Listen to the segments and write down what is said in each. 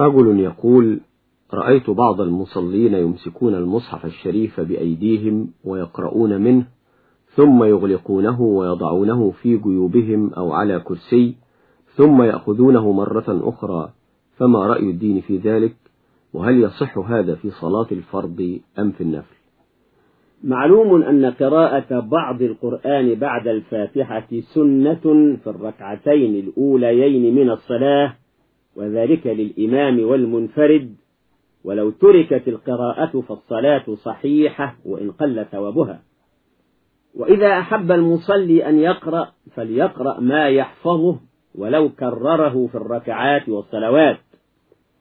رجل يقول رأيت بعض المصلين يمسكون المصحف الشريف بأيديهم ويقرؤون منه ثم يغلقونه ويضعونه في جيوبهم أو على كرسي ثم يأخذونه مرة أخرى. فما رأي الدين في ذلك؟ وهل يصح هذا في صلاة الفرض أم في النفل؟ معلوم أن قراءة بعض القرآن بعد الفاتحة سنة في الركعتين الأوليين من الصلاة وذلك للإمام والمنفرد. ولو تركت القراءة فالصلاة صحيحة وإن قل ثوابها. وإذا أحب المصلي أن يقرأ فليقرأ ما يحفظه ولو كرره في الركعات والصلوات.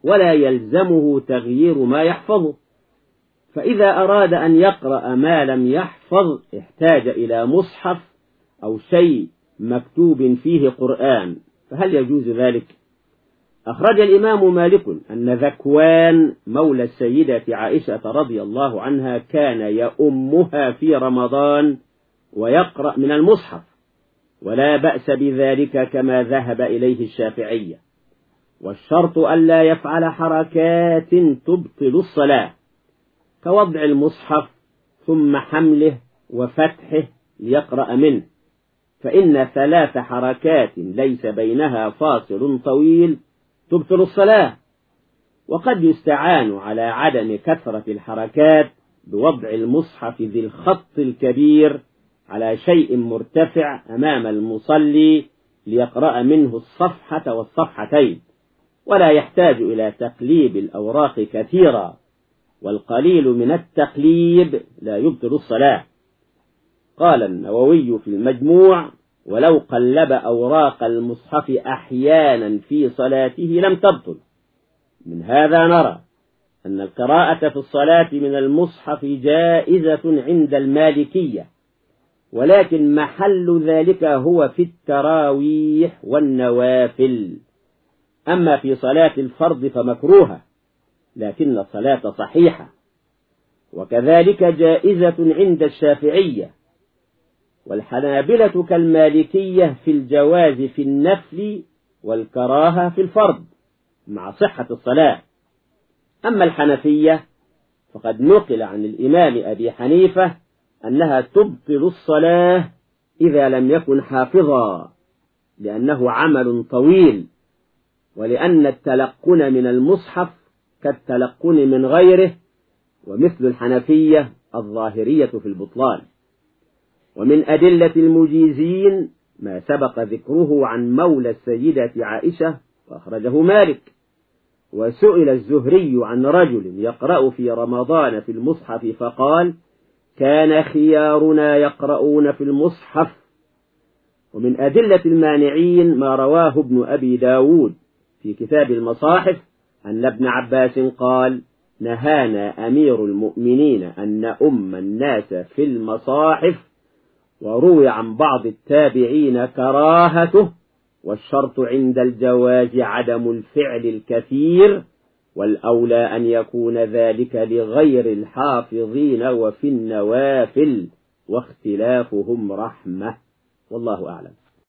ولا يلزمه تغيير ما يحفظه. فإذا أراد أن يقرأ ما لم يحفظ احتاج إلى مصحف أو شيء مكتوب فيه قرآن. فهل يجوز ذلك؟ أخرج الإمام مالك أن ذكوان مولى السيدة عائشة رضي الله عنها كان يؤمها في رمضان ويقرأ من المصحف ولا بأس بذلك كما ذهب إليه الشافعية والشرط ألا يفعل حركات تبطل الصلاة كوضع المصحف ثم حمله وفتحه ليقرأ منه. فإن ثلاث حركات ليس بينها فاصل طويل تبطل الصلاة. وقد يستعان على عدم كثرة الحركات بوضع المصحف ذي الخط الكبير على شيء مرتفع أمام المصلي ليقرأ منه الصفحة والصفحتين ولا يحتاج إلى تقليب الأوراق كثيرا والقليل من التقليب لا يبطل الصلاة. قال النووي في المجموع ولو قلب أوراق المصحف أحيانا في صلاته لم تبطل. من هذا نرى أن القراءة في الصلاة من المصحف جائزة عند المالكية ولكن محل ذلك هو في التراويح والنوافل. أما في صلاة الفرض فمكروهة لكن الصلاة صحيحة. وكذلك جائزة عند الشافعية والحنابلة كالمالكية في الجواز في النفل والكراهة في الفرض مع صحة الصلاة. أما الحنفية فقد نقل عن الإمام أبي حنيفة أنها تبطل الصلاة إذا لم يكن حافظا لأنه عمل طويل ولأن التلقن من المصحف كالتلقن من غيره ومثل الحنفية الظاهرية في البطلان. ومن أدلة المجيزين ما سبق ذكره عن مولى السيدة عائشة وأخرجه مالك. وسئل الزهري عن رجل يقرأ في رمضان في المصحف فقال كان خيارنا يقرؤون في المصحف ومن أدلة المانعين ما رواه ابن أبي داود في كتاب المصاحف أن ابن عباس قال نهانا أمير المؤمنين أن نأم الناس في المصاحف وروي عن بعض التابعين كراهته والشرط عند الجواز عدم الفعل الكثير والأولى أن يكون ذلك لغير الحافظين وفي النوافل واختلافهم رحمة. والله أعلم.